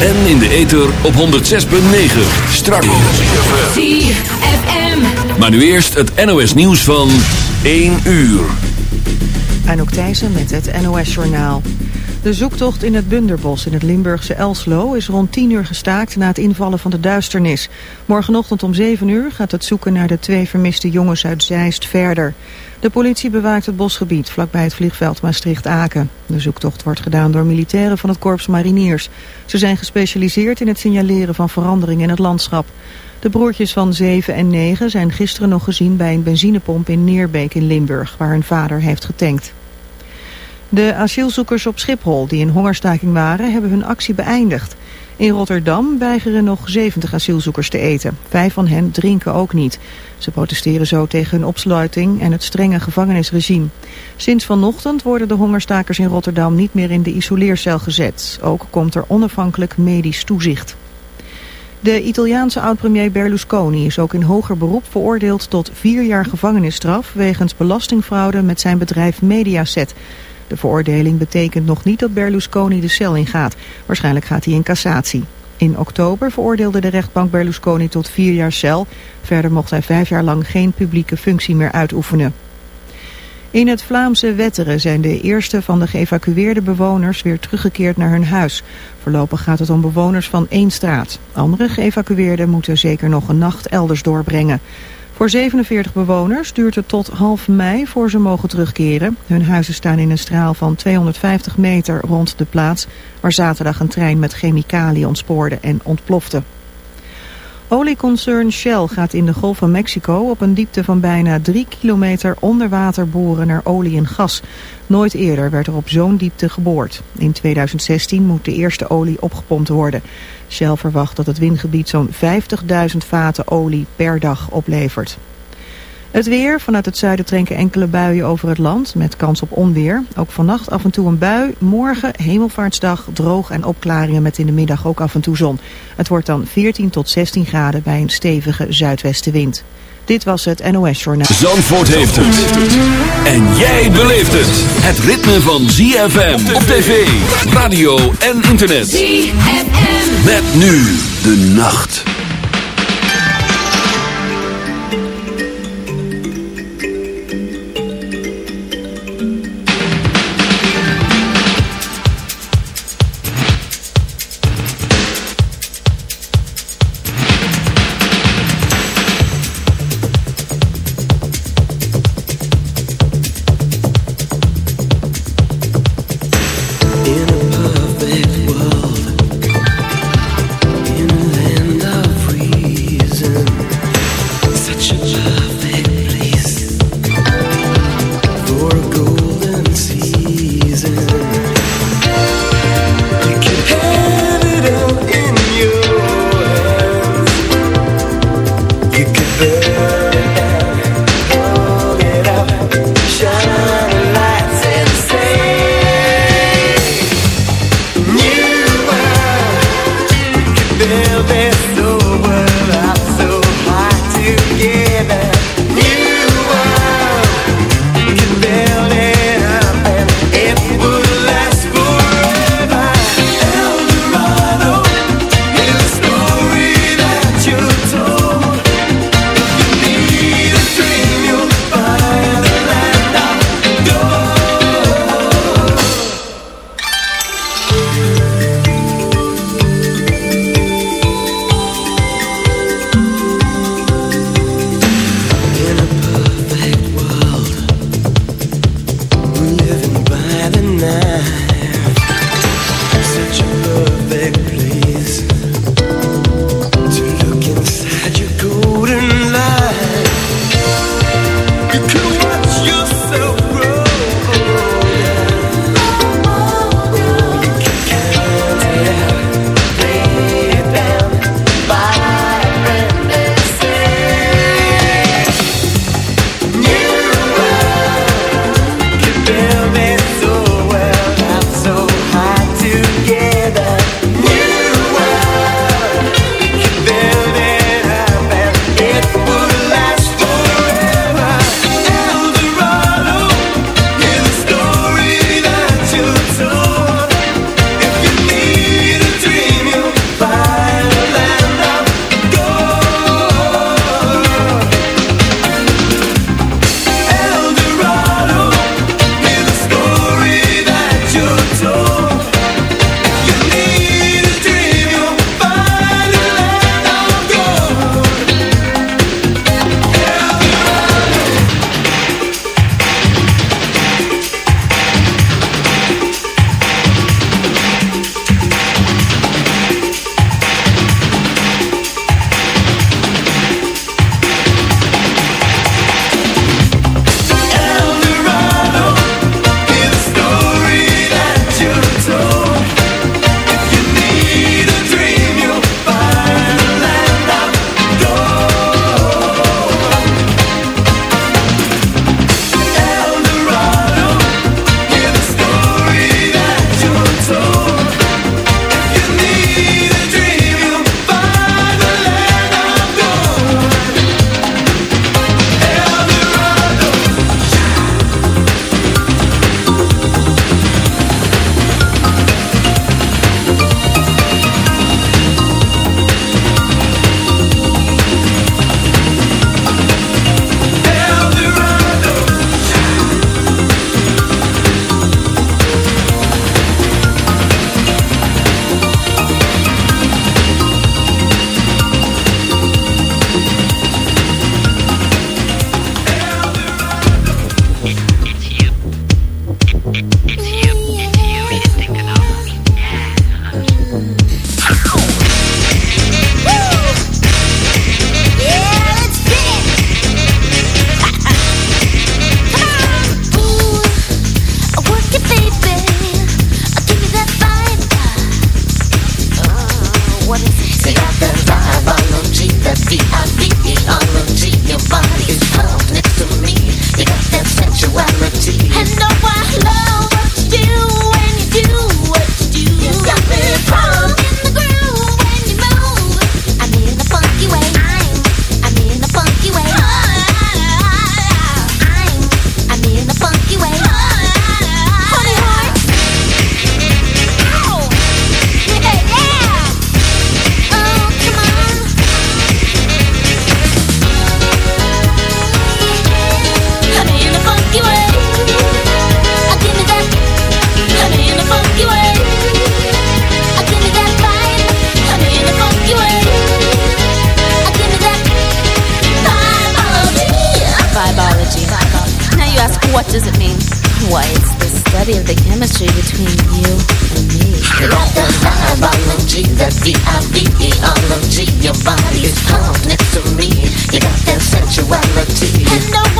En in de ether op 106.9. Straks. Maar nu eerst het NOS nieuws van 1 uur. En ook Thijssen met het NOS Journaal. De zoektocht in het Bunderbos in het Limburgse Elslo is rond 10 uur gestaakt na het invallen van de duisternis. Morgenochtend om 7 uur gaat het zoeken naar de twee vermiste jongens uit Zeist verder. De politie bewaakt het bosgebied vlakbij het vliegveld Maastricht-Aken. De zoektocht wordt gedaan door militairen van het Korps Mariniers. Ze zijn gespecialiseerd in het signaleren van veranderingen in het landschap. De broertjes van 7 en 9 zijn gisteren nog gezien bij een benzinepomp in Neerbeek in Limburg, waar hun vader heeft getankt. De asielzoekers op Schiphol die in hongerstaking waren hebben hun actie beëindigd. In Rotterdam weigeren nog 70 asielzoekers te eten. Vijf van hen drinken ook niet. Ze protesteren zo tegen hun opsluiting en het strenge gevangenisregime. Sinds vanochtend worden de hongerstakers in Rotterdam niet meer in de isoleercel gezet. Ook komt er onafhankelijk medisch toezicht. De Italiaanse oud-premier Berlusconi is ook in hoger beroep veroordeeld tot vier jaar gevangenisstraf wegens belastingfraude met zijn bedrijf Mediaset. De veroordeling betekent nog niet dat Berlusconi de cel ingaat. Waarschijnlijk gaat hij in cassatie. In oktober veroordeelde de rechtbank Berlusconi tot vier jaar cel. Verder mocht hij vijf jaar lang geen publieke functie meer uitoefenen. In het Vlaamse Wetteren zijn de eerste van de geëvacueerde bewoners weer teruggekeerd naar hun huis. Voorlopig gaat het om bewoners van één straat. Andere geëvacueerden moeten zeker nog een nacht elders doorbrengen. Voor 47 bewoners duurt het tot half mei voor ze mogen terugkeren. Hun huizen staan in een straal van 250 meter rond de plaats... waar zaterdag een trein met chemicaliën ontspoorde en ontplofte. Olieconcern Shell gaat in de Golf van Mexico op een diepte van bijna drie kilometer onder water boren naar olie en gas. Nooit eerder werd er op zo'n diepte geboord. In 2016 moet de eerste olie opgepompt worden. Shell verwacht dat het windgebied zo'n 50.000 vaten olie per dag oplevert. Het weer. Vanuit het zuiden trekken enkele buien over het land. Met kans op onweer. Ook vannacht af en toe een bui. Morgen, hemelvaartsdag, droog en opklaringen met in de middag ook af en toe zon. Het wordt dan 14 tot 16 graden bij een stevige zuidwestenwind. Dit was het NOS Journaal. Zandvoort heeft het. En jij beleeft het. Het ritme van ZFM op tv, radio en internet. ZFM. Met nu de nacht. chemistry between you and me. You're the high biology, that V-I-V-E-R-O-G. Your body's calm next to me. You got that sensuality. And no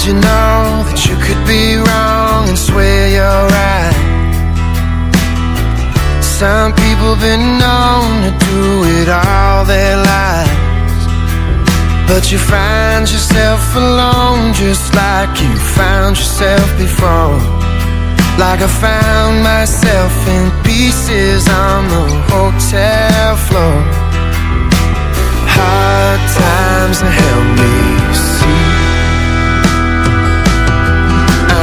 Did you know that you could be wrong and swear you're right? Some people been known to do it all their lives. But you find yourself alone just like you found yourself before. Like I found myself in pieces on the hotel floor. Hard times help me see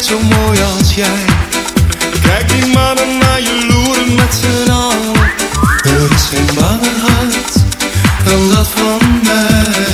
zo mooi als jij. Kijk die mannen naar je loeren met z'n allen. Er is geen banger hart dan dat van mij.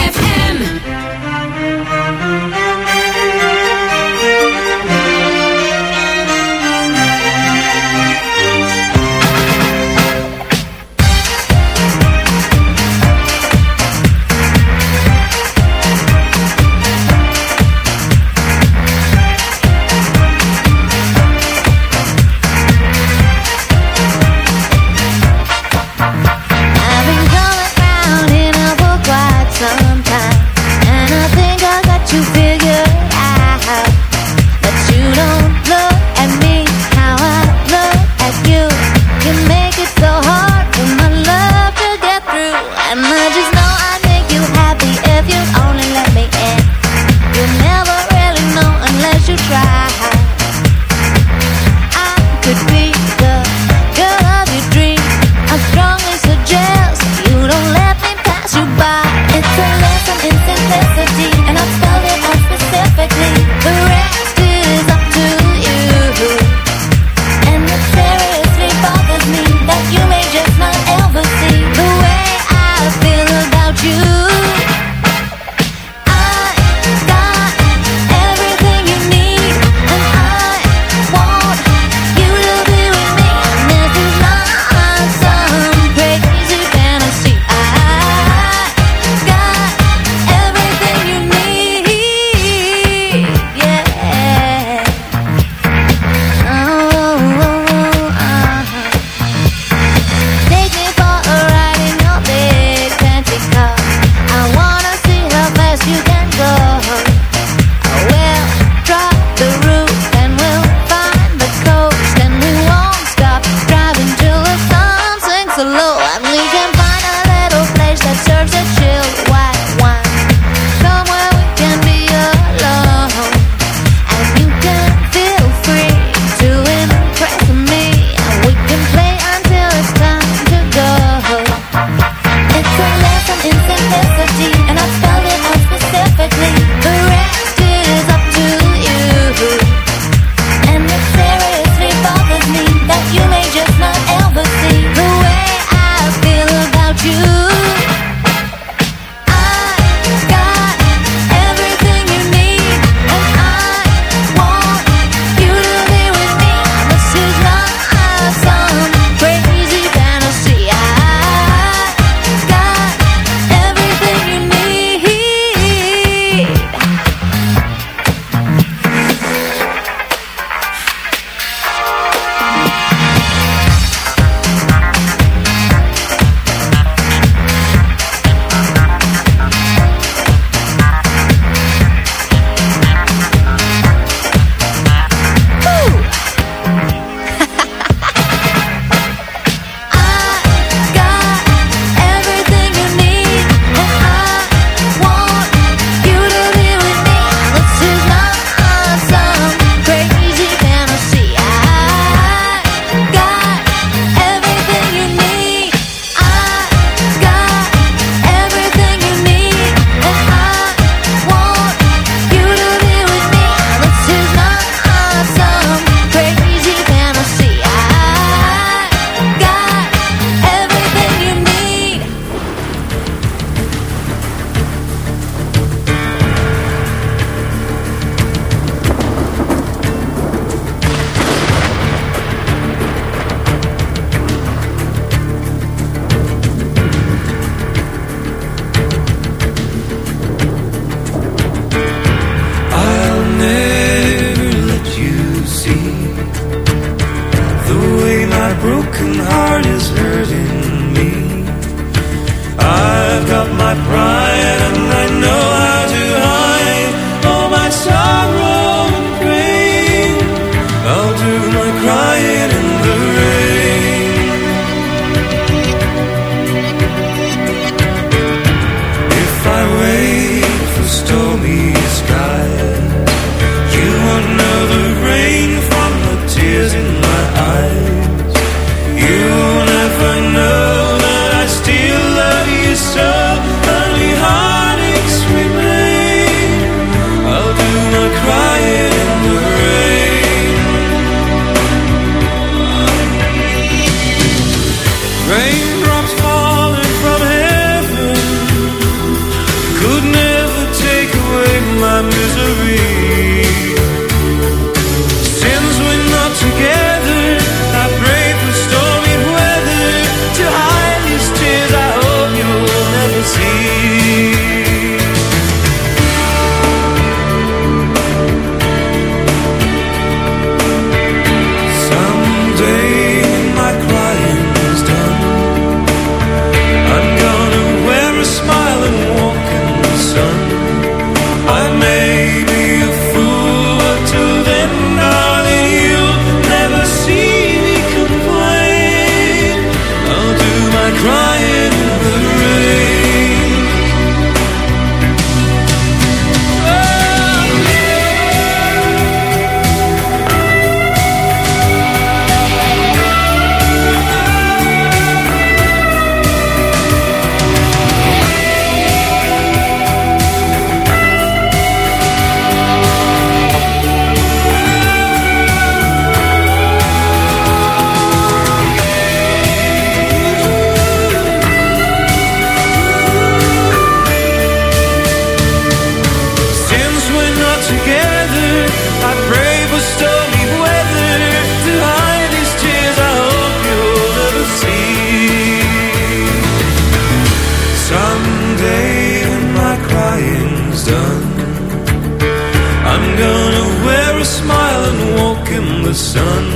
sun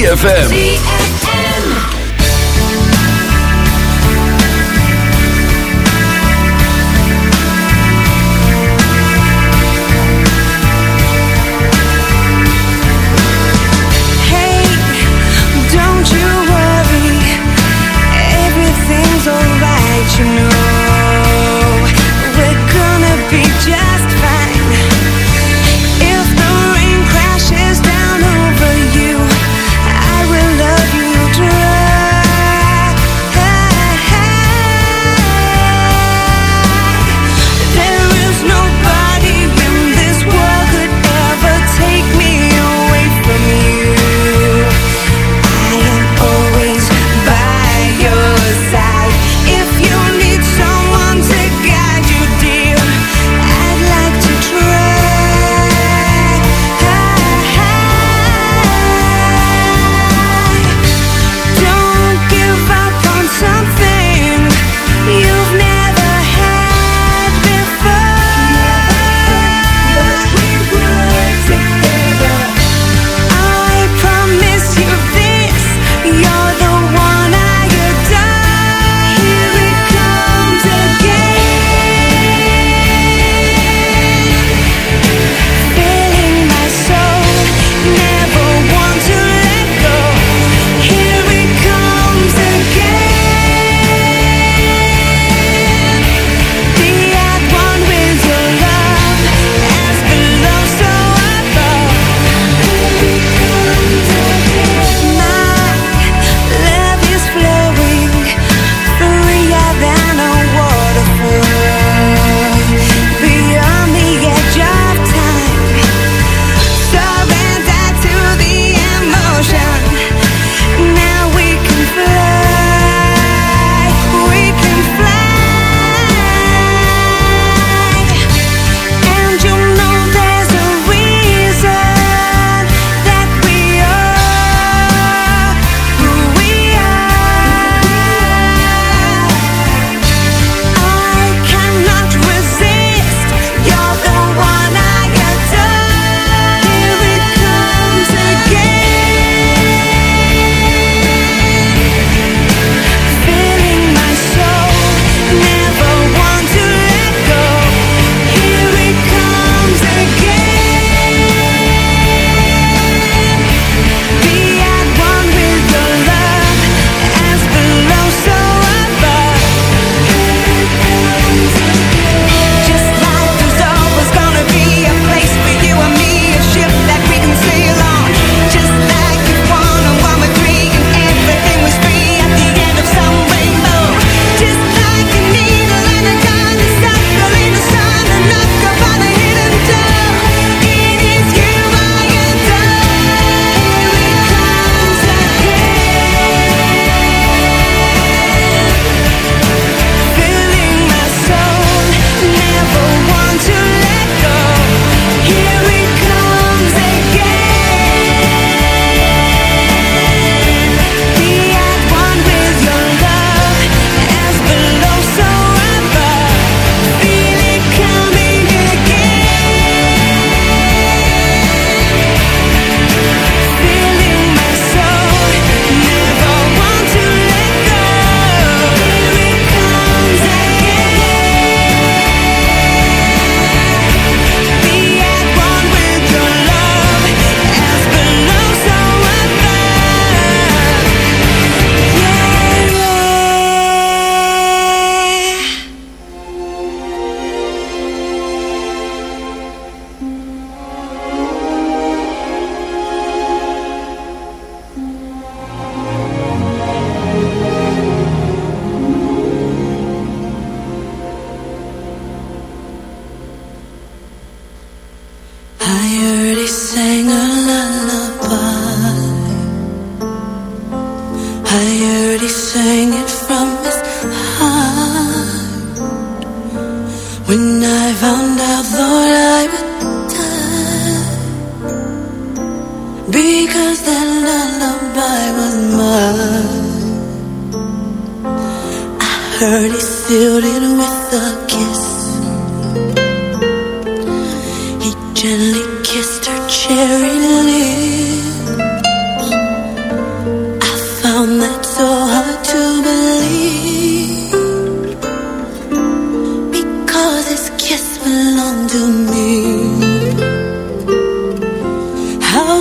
ZFM.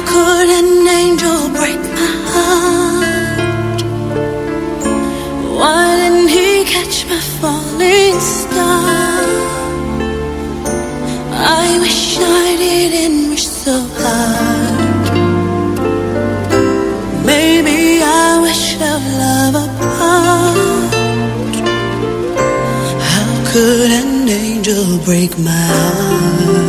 could an angel break my heart? Why didn't he catch my falling star? I wish I didn't wish so hard. Maybe I wish love apart. How could an angel break my heart?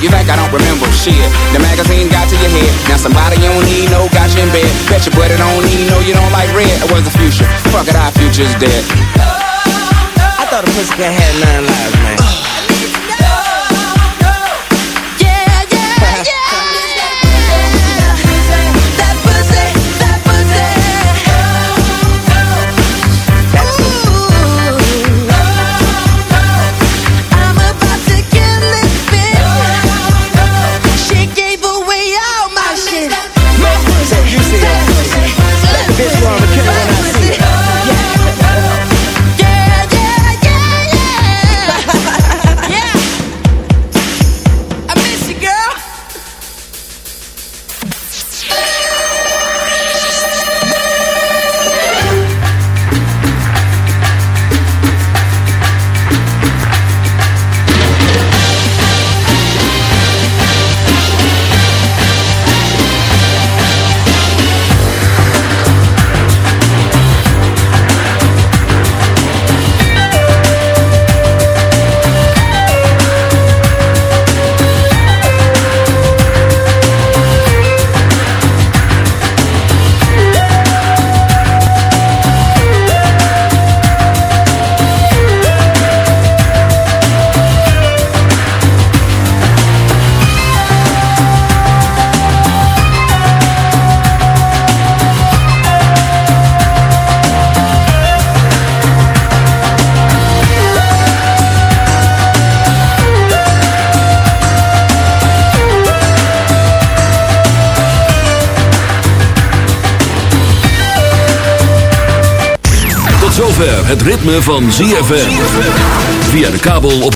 You think I don't remember shit? The magazine got to your head. Now somebody you don't need no got you in bed. Bet you put don't need no you don't like red. It was the future. Fuck it, our future's dead. I thought a pussycat had nine lives. ZFM. Via de kabel op